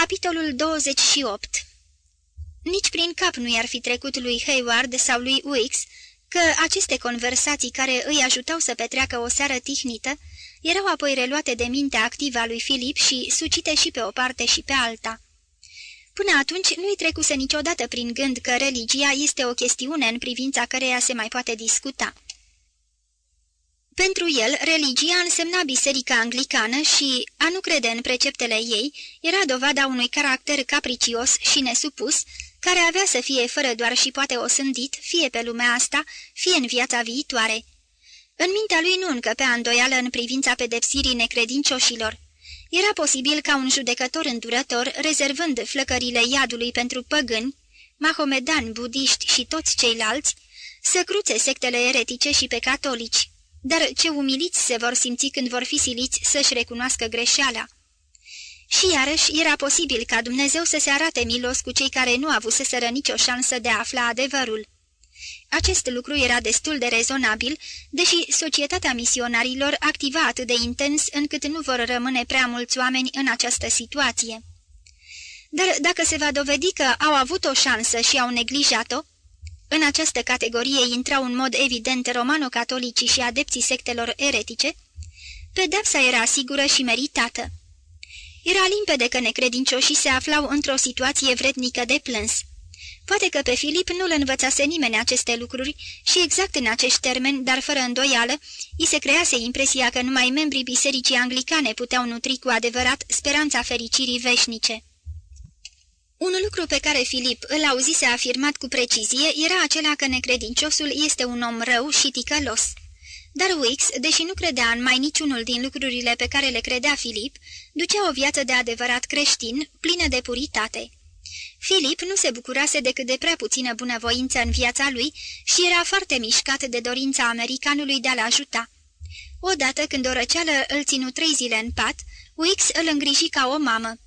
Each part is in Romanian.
Capitolul 28 Nici prin cap nu i-ar fi trecut lui Hayward sau lui Wicks că aceste conversații care îi ajutau să petreacă o seară tihnită erau apoi reluate de mintea activă a lui Filip și sucite și pe o parte și pe alta. Până atunci nu-i trecuse niciodată prin gând că religia este o chestiune în privința căreia se mai poate discuta. Pentru el, religia însemna biserica anglicană și a nu crede în preceptele ei era dovada unui caracter capricios și nesupus, care avea să fie fără doar și poate osândit, fie pe lumea asta, fie în viața viitoare. În mintea lui nu încăpea îndoială în privința pedepsirii necredincioșilor. Era posibil ca un judecător îndurător, rezervând flăcările iadului pentru păgâni, mahomedani, budiști și toți ceilalți, să cruțe sectele eretice și pe catolici. Dar ce umiliți se vor simți când vor fi siliți să-și recunoască greșeala. Și iarăși era posibil ca Dumnezeu să se arate milos cu cei care nu avuseseră nicio șansă de a afla adevărul. Acest lucru era destul de rezonabil, deși societatea misionarilor activa atât de intens încât nu vor rămâne prea mulți oameni în această situație. Dar dacă se va dovedi că au avut o șansă și au neglijat-o, în această categorie intrau în mod evident romano-catolicii și adepții sectelor eretice, pedepsa era sigură și meritată. Era limpede că necredincioșii se aflau într-o situație vrednică de plâns. Poate că pe Filip nu-l învățase nimeni aceste lucruri și exact în acești termeni, dar fără îndoială, îi se crease impresia că numai membrii bisericii anglicane puteau nutri cu adevărat speranța fericirii veșnice. Un lucru pe care Filip îl auzise afirmat cu precizie era acela că necredinciosul este un om rău și ticălos. Dar Wix, deși nu credea în mai niciunul din lucrurile pe care le credea Filip, ducea o viață de adevărat creștin, plină de puritate. Filip nu se bucurase decât de prea puțină bunăvoință în viața lui și era foarte mișcat de dorința americanului de a-l ajuta. Odată când o răceală îl ținu trei zile în pat, Wix îl îngriji ca o mamă.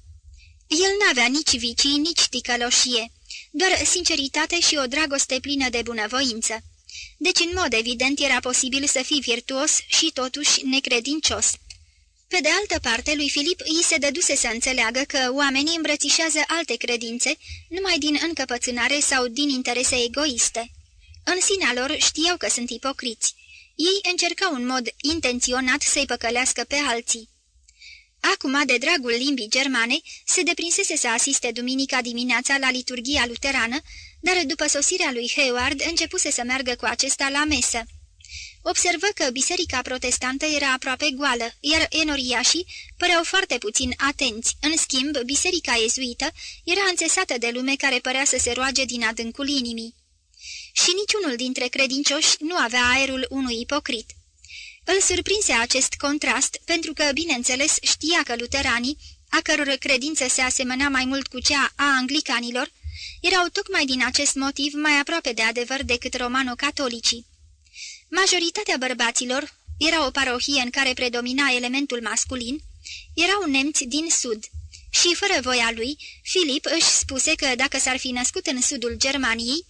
El n-avea nici vicii, nici ticăloșie, doar sinceritate și o dragoste plină de bunăvoință. Deci, în mod evident, era posibil să fii virtuos și totuși necredincios. Pe de altă parte, lui Filip îi se dăduse să înțeleagă că oamenii îmbrățișează alte credințe numai din încăpățânare sau din interese egoiste. În sinea lor știau că sunt ipocriți. Ei încercau în mod intenționat să-i păcălească pe alții. Acum, de dragul limbii germane, se deprinsese să asiste duminica dimineața la liturgia luterană, dar după sosirea lui Hayward începuse să meargă cu acesta la mesă. Observă că biserica protestantă era aproape goală, iar enoriașii păreau foarte puțin atenți. În schimb, biserica ezuită era înțesată de lume care părea să se roage din adâncul inimii. Și niciunul dintre credincioși nu avea aerul unui ipocrit. Îl surprinse acest contrast, pentru că, bineînțeles, știa că luteranii, a căror credință se asemăna mai mult cu cea a anglicanilor, erau tocmai din acest motiv mai aproape de adevăr decât romano-catolicii. Majoritatea bărbaților, era o parohie în care predomina elementul masculin, erau nemți din sud și, fără voia lui, Filip își spuse că dacă s-ar fi născut în sudul Germaniei,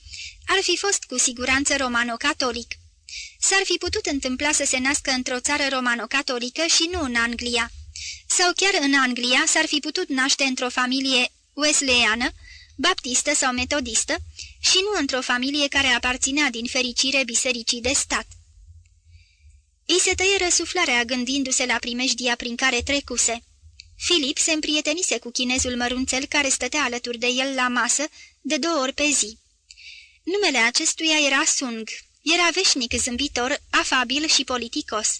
ar fi fost cu siguranță romano-catolic. S-ar fi putut întâmpla să se nască într-o țară romano-catolică și nu în Anglia. Sau chiar în Anglia s-ar fi putut naște într-o familie wesleyană, baptistă sau metodistă, și nu într-o familie care aparținea din fericire bisericii de stat. Îi se tăie răsuflarea gândindu-se la primejdia prin care trecuse. Filip se împrietenise cu chinezul mărunțel care stătea alături de el la masă de două ori pe zi. Numele acestuia era Sung. Era veșnic zâmbitor, afabil și politicos.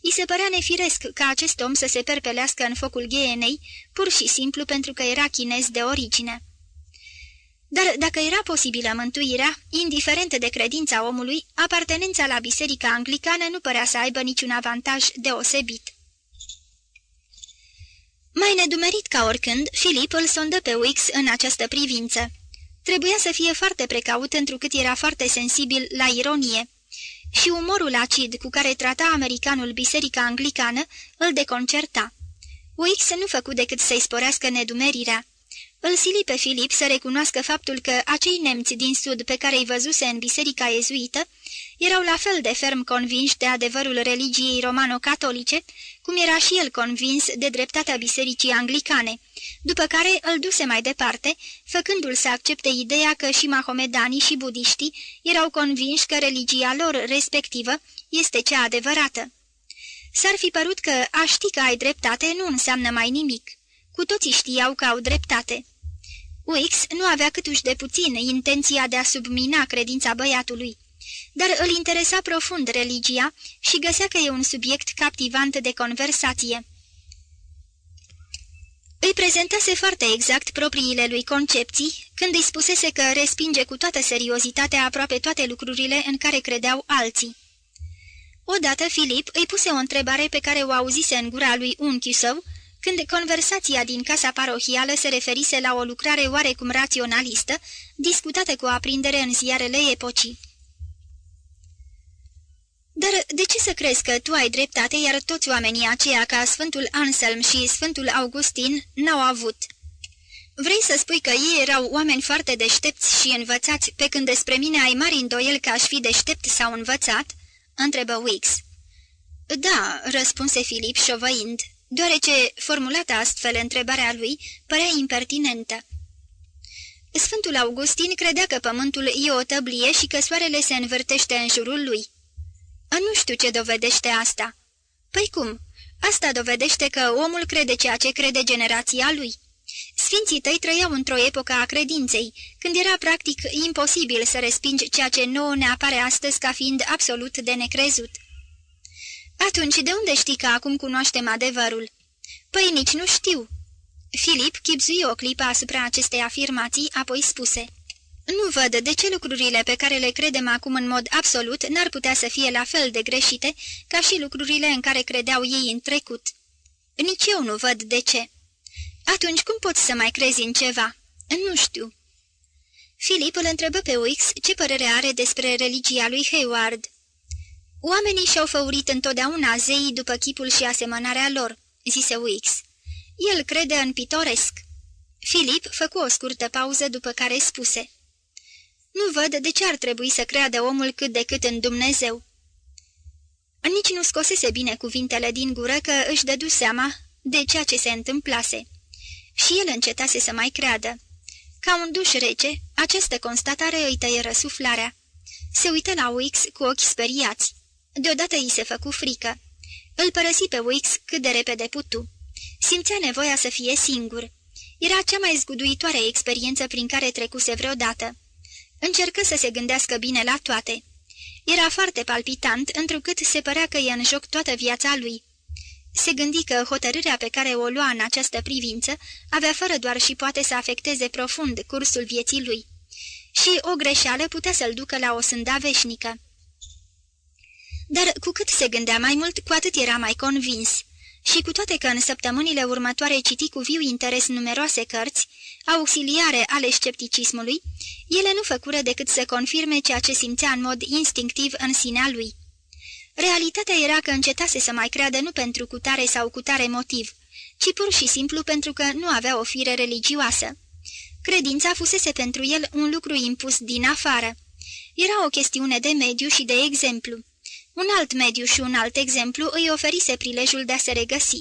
I se părea nefiresc ca acest om să se perpelească în focul ghienei, pur și simplu pentru că era chinez de origine. Dar dacă era posibilă mântuirea, indiferent de credința omului, apartenența la biserica anglicană nu părea să aibă niciun avantaj deosebit. Mai nedumerit ca oricând, Filip îl sondă pe Wix în această privință. Trebuia să fie foarte precaut întrucât era foarte sensibil la ironie. Și umorul acid cu care trata americanul biserica anglicană îl deconcerta. Wix nu făcu decât să-i sporească nedumerirea. Îl sili pe Filip să recunoască faptul că acei nemți din sud pe care îi văzuse în biserica ezuită erau la fel de ferm convinși de adevărul religiei romano-catolice, cum era și el convins de dreptatea bisericii anglicane, după care îl duse mai departe, făcându-l să accepte ideea că și mahomedanii și budiștii erau convinși că religia lor respectivă este cea adevărată. S-ar fi părut că a ști că ai dreptate nu înseamnă mai nimic. Cu toții știau că au dreptate. Wix nu avea câtuși de puțin intenția de a submina credința băiatului, dar îl interesa profund religia și găsea că e un subiect captivant de conversație. Îi prezentase foarte exact propriile lui concepții, când îi spusese că respinge cu toată seriozitatea aproape toate lucrurile în care credeau alții. Odată Filip îi puse o întrebare pe care o auzise în gura lui unchiul său, când conversația din casa parohială se referise la o lucrare oarecum raționalistă, discutată cu aprindere în ziarele epocii. Dar de ce să crezi că tu ai dreptate, iar toți oamenii aceia ca Sfântul Anselm și Sfântul Augustin n-au avut? Vrei să spui că ei erau oameni foarte deștepți și învățați, pe când despre mine ai mari îndoiel că aș fi deștept sau învățat?" întrebă Wix. Da," răspunse Filip șovăind, deoarece, formulată astfel întrebarea lui, părea impertinentă. Sfântul Augustin credea că pământul e o tăblie și că soarele se învârtește în jurul lui. Nu știu ce dovedește asta." Păi cum? Asta dovedește că omul crede ceea ce crede generația lui." Sfinții tăi trăiau într-o epocă a credinței, când era practic imposibil să respingi ceea ce nouă ne apare astăzi ca fiind absolut de necrezut. Atunci, de unde știi că acum cunoaștem adevărul?" Păi nici nu știu." Filip chipzui o clipă asupra acestei afirmații, apoi spuse. Nu văd de ce lucrurile pe care le credem acum în mod absolut n-ar putea să fie la fel de greșite ca și lucrurile în care credeau ei în trecut. Nici eu nu văd de ce." Atunci cum poți să mai crezi în ceva?" Nu știu." Filip îl întrebă pe Wix ce părere are despre religia lui Hayward. Oamenii și-au făurit întotdeauna zeii după chipul și asemănarea lor," zise Wix. El crede în pitoresc." Filip făcu o scurtă pauză după care spuse. Nu văd de ce ar trebui să creadă omul cât de cât în Dumnezeu." Nici nu scosese bine cuvintele din gură că își dădu seama de ceea ce se întâmplase. Și el încetase să mai creadă. Ca un duș rece, această constatare îi tăie răsuflarea. Se uită la Wix cu ochi speriați. Deodată îi se făcu frică. Îl părăsi pe Wix cât de repede putu. Simțea nevoia să fie singur. Era cea mai zguduitoare experiență prin care trecuse vreodată. Încercă să se gândească bine la toate. Era foarte palpitant, întrucât se părea că e în joc toată viața lui. Se gândi că hotărârea pe care o lua în această privință avea fără doar și poate să afecteze profund cursul vieții lui. Și o greșeală putea să-l ducă la o sânda veșnică. Dar cu cât se gândea mai mult, cu atât era mai convins. Și cu toate că în săptămânile următoare citi cu viu interes numeroase cărți, auxiliare ale scepticismului, ele nu făcură decât să confirme ceea ce simțea în mod instinctiv în sinea lui. Realitatea era că încetase să mai creadă nu pentru cutare sau cutare motiv, ci pur și simplu pentru că nu avea o fire religioasă. Credința fusese pentru el un lucru impus din afară. Era o chestiune de mediu și de exemplu. Un alt mediu și un alt exemplu îi oferise prilejul de a se regăsi.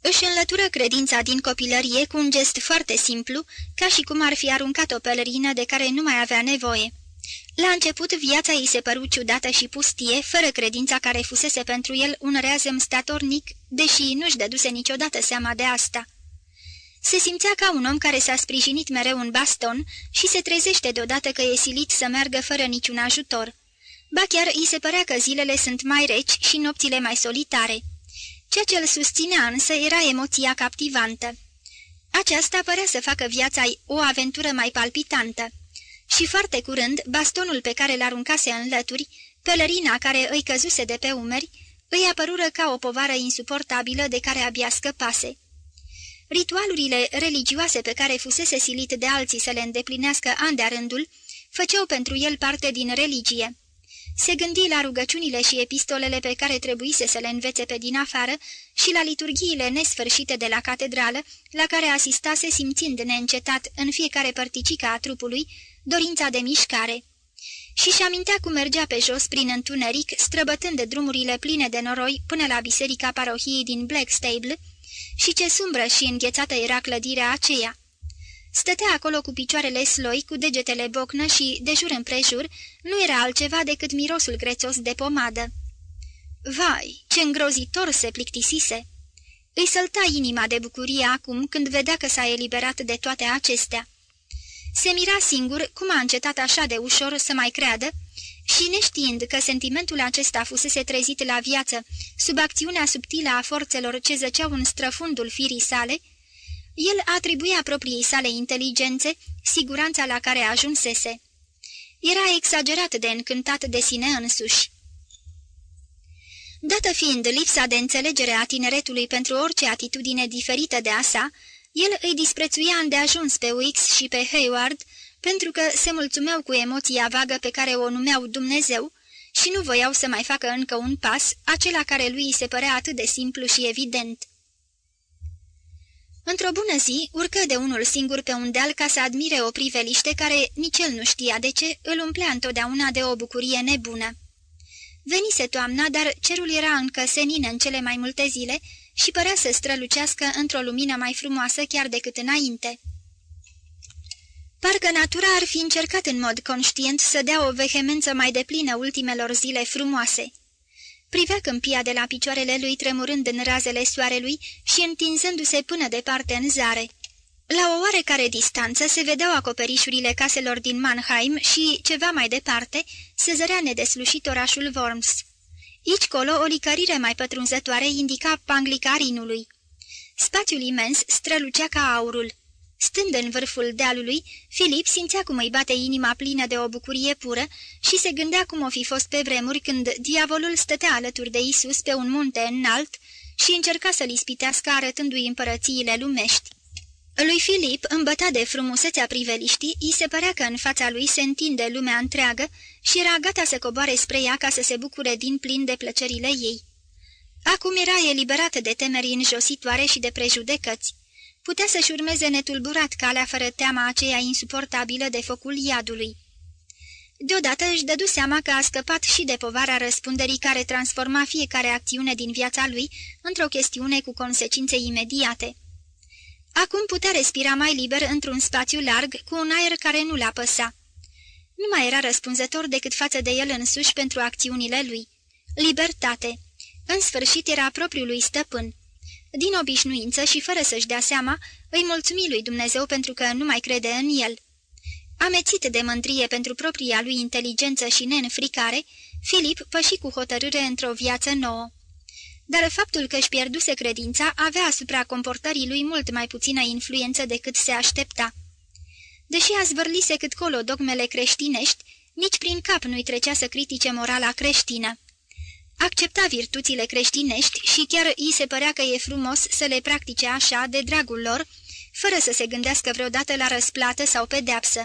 Își înlătură credința din copilărie cu un gest foarte simplu, ca și cum ar fi aruncat o pelerină de care nu mai avea nevoie. La început, viața ei se păru ciudată și pustie, fără credința care fusese pentru el un reazem statornic, deși nu-și dăduse niciodată seama de asta. Se simțea ca un om care s-a sprijinit mereu un baston și se trezește deodată că e silit să meargă fără niciun ajutor. Ba chiar îi se părea că zilele sunt mai reci și nopțile mai solitare. Ceea ce îl susținea însă era emoția captivantă. Aceasta părea să facă viața o aventură mai palpitantă. Și foarte curând, bastonul pe care l-aruncase în lături, pelerina care îi căzuse de pe umeri, îi apărură ca o povară insuportabilă de care abia scăpase. Ritualurile religioase pe care fusese silit de alții să le îndeplinească an de rândul, făceau pentru el parte din religie. Se gândi la rugăciunile și epistolele pe care trebuise să le învețe pe din afară și la liturghiile nesfârșite de la catedrală, la care asistase simțind neîncetat în fiecare părticică a trupului dorința de mișcare. Și-și amintea cum mergea pe jos prin întuneric, străbătând drumurile pline de noroi până la biserica parohiei din Blackstable și ce sumbră și înghețată era clădirea aceea. Stătea acolo cu picioarele sloi, cu degetele bocnă și, de jur împrejur, nu era altceva decât mirosul grețos de pomadă. Vai, ce îngrozitor se plictisise! Îi sălta inima de bucurie acum când vedea că s-a eliberat de toate acestea. Se mira singur cum a încetat așa de ușor să mai creadă și neștiind că sentimentul acesta fusese trezit la viață sub acțiunea subtilă a forțelor ce zăceau în străfundul firii sale, el atribuia propriei sale inteligențe siguranța la care ajunsese. Era exagerat de încântat de sine însuși. Dată fiind lipsa de înțelegere a tineretului pentru orice atitudine diferită de a sa, el îi disprețuia îndeajuns pe Wix și pe Hayward, pentru că se mulțumeau cu emoția vagă pe care o numeau Dumnezeu și nu voiau să mai facă încă un pas, acela care lui se părea atât de simplu și evident. Într-o bună zi, urcă de unul singur pe un deal ca să admire o priveliște care nici el nu știa de ce îl umplea întotdeauna de o bucurie nebună. Venise toamna, dar cerul era încă senin în cele mai multe zile și părea să strălucească într-o lumină mai frumoasă chiar decât înainte. Parcă natura ar fi încercat în mod conștient să dea o vehemență mai deplină ultimelor zile frumoase. Privea câmpia de la picioarele lui tremurând în razele soarelui și întinzându-se până departe în zare. La o oarecare distanță se vedeau acoperișurile caselor din Mannheim și, ceva mai departe, se zărea nedeslușit orașul Worms. Ici colo o licărire mai pătrunzătoare indica panglica Rinului. Spațiul imens strălucea ca aurul. Stând în vârful dealului, Filip simțea cum îi bate inima plină de o bucurie pură și se gândea cum o fi fost pe vremuri când diavolul stătea alături de Isus pe un munte înalt și încerca să-l ispitească arătându-i împărățiile lumești. Lui Filip, îmbătat de frumusețea priveliștii, îi se părea că în fața lui se întinde lumea întreagă și era gata să coboare spre ea ca să se bucure din plin de plăcerile ei. Acum era eliberat de temeri înjositoare și de prejudecăți. Putea să-și urmeze netulburat calea fără teama aceea insuportabilă de focul iadului. Deodată își dădu seama că a scăpat și de povara răspunderii care transforma fiecare acțiune din viața lui într-o chestiune cu consecințe imediate. Acum putea respira mai liber într-un spațiu larg, cu un aer care nu l-a păsa. Nu mai era răspunzător decât față de el însuși pentru acțiunile lui. Libertate. În sfârșit era propriul lui stăpân. Din obișnuință și fără să-și dea seama, îi mulțumi lui Dumnezeu pentru că nu mai crede în el. Amețit de mândrie pentru propria lui inteligență și neînfricare, Filip păși cu hotărâre într-o viață nouă. Dar faptul că își pierduse credința avea asupra comportării lui mult mai puțină influență decât se aștepta. Deși a zvârlise cât colo dogmele creștinești, nici prin cap nu-i trecea să critique morala creștină. Accepta virtuțile creștinești și chiar îi se părea că e frumos să le practice așa, de dragul lor, fără să se gândească vreodată la răsplată sau pedeapsă.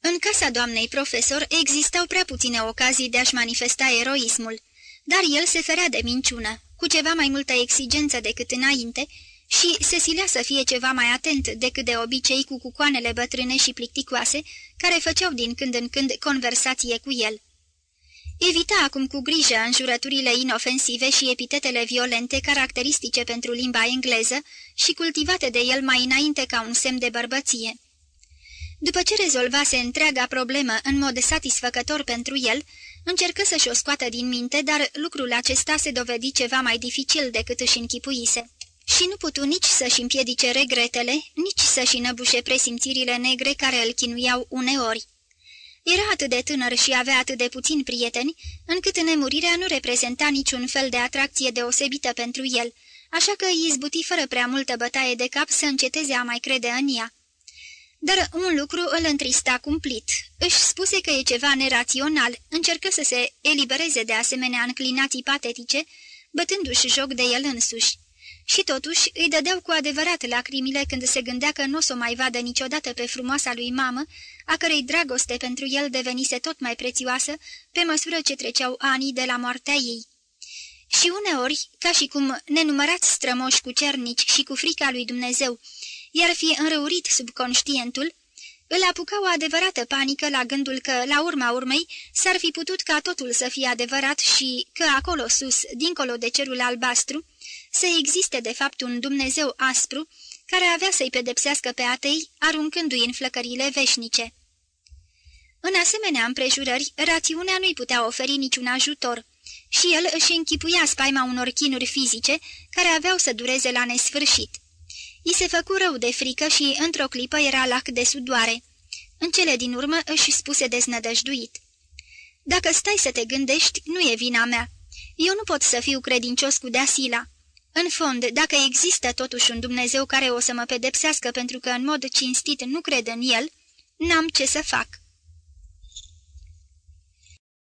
În casa doamnei profesor existau prea puține ocazii de a-și manifesta eroismul, dar el se ferea de minciună, cu ceva mai multă exigență decât înainte, și se silea să fie ceva mai atent decât de obicei cu cucoanele bătrâne și plicticoase, care făceau din când în când conversație cu el. Evita acum cu grijă înjurăturile inofensive și epitetele violente caracteristice pentru limba engleză și cultivate de el mai înainte ca un semn de bărbăție. După ce rezolvase întreaga problemă în mod satisfăcător pentru el, încercă să-și o scoată din minte, dar lucrul acesta se dovedi ceva mai dificil decât își închipuise. Și nu putu nici să-și împiedice regretele, nici să-și înăbușe presimțirile negre care îl chinuiau uneori. Era atât de tânăr și avea atât de puțini prieteni, încât nemurirea nu reprezenta niciun fel de atracție deosebită pentru el, așa că îi izbuti fără prea multă bătaie de cap să înceteze a mai crede în ea. Dar un lucru îl întrista cumplit. Își spuse că e ceva nerațional, încercă să se elibereze de asemenea înclinații patetice, bătându-și joc de el însuși. Și totuși îi dădeau cu adevărat lacrimile când se gândea că nu o să o mai vadă niciodată pe frumoasa lui mamă, a cărei dragoste pentru el devenise tot mai prețioasă pe măsură ce treceau anii de la moartea ei. Și uneori, ca și cum nenumărați strămoși cu cernici și cu frica lui Dumnezeu, iar fi înrăurit subconștientul, îl apuca o adevărată panică la gândul că, la urma urmei, s-ar fi putut ca totul să fie adevărat și că acolo sus, dincolo de cerul albastru, să existe de fapt un Dumnezeu aspru, care avea să-i pedepsească pe atei, aruncându-i în flăcările veșnice. În asemenea împrejurări, rațiunea nu-i putea oferi niciun ajutor și el își închipuia spaima unor chinuri fizice care aveau să dureze la nesfârșit. I se făcu rău de frică și, într-o clipă, era lac de sudoare. În cele din urmă își spuse deznădăjduit. Dacă stai să te gândești, nu e vina mea. Eu nu pot să fiu credincios cu Deasila. În fond, dacă există totuși un Dumnezeu care o să mă pedepsească pentru că în mod cinstit nu cred în el, n-am ce să fac."